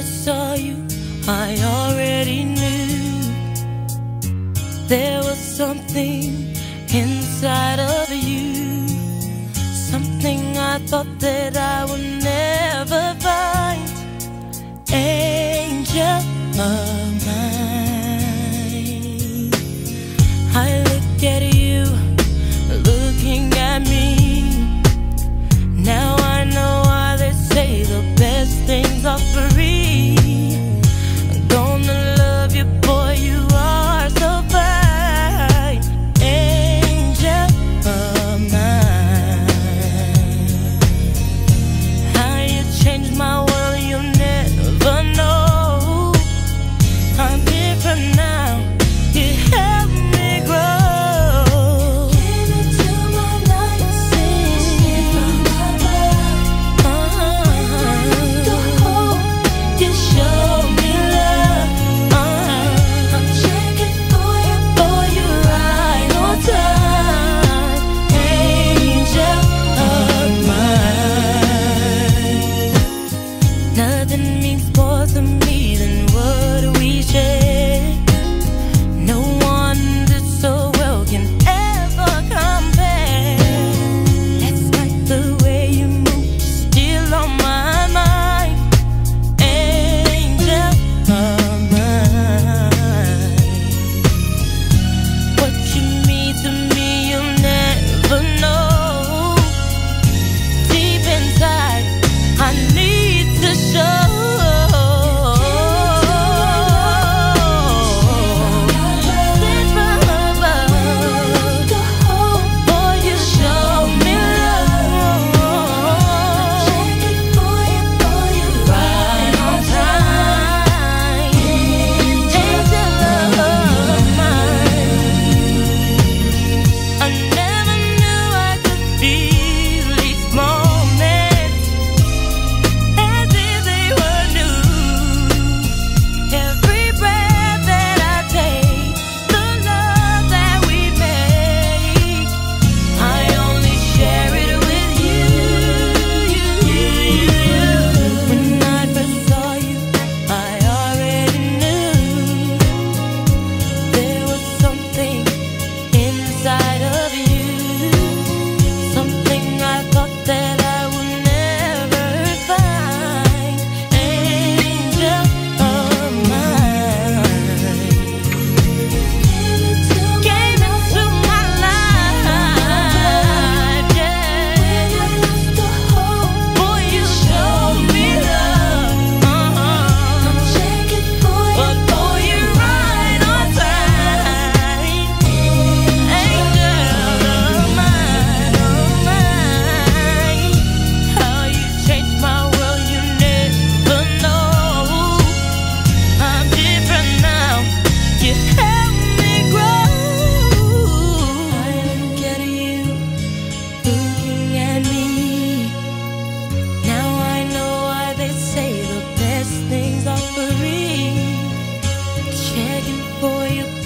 first saw you, I already knew there was something inside of you. Something I thought that I would never find. Angel of mine. I look at you. begging for your